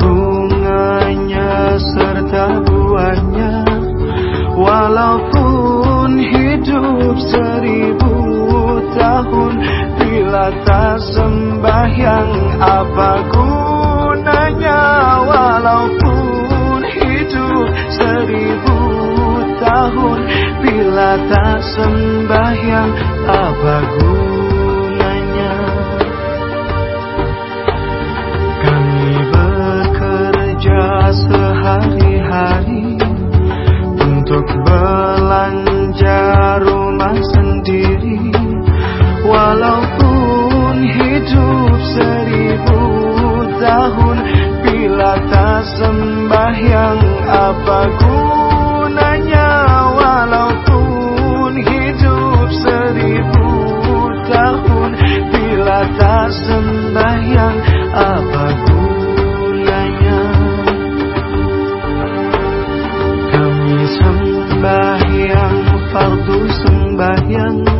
bunganya serta buahnya Walaupun hidup seribu tahun Bila tak sembahyang apa gunanya? Walaupun hidup seribu tahun Bila tak sembahyang apa gunanya? Sembahyang apa gunanya Walaupun hidup seribu tahun? Bila tak sembahyang apa gunanya? Kami sembahyang fardu sembahyang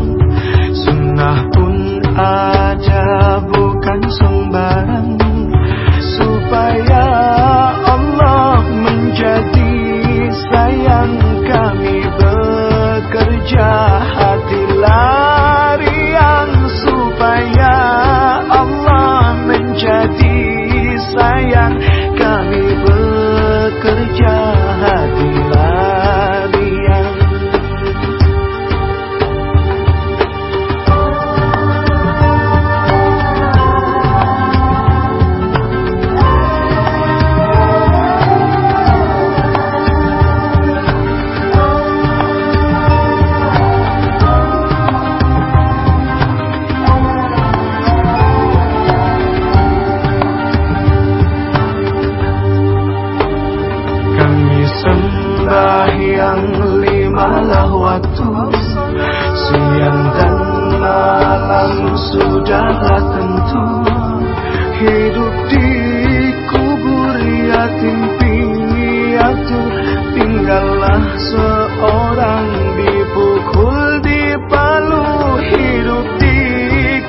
sudahlah tentu Hidup di kubur yatim piatu. Tinggallah seorang dipukul di palu. Hidup di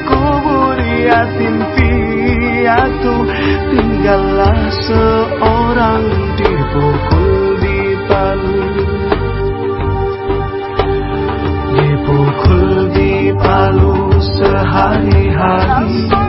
kubur yatim piatu. Tinggallah seorang hari-hari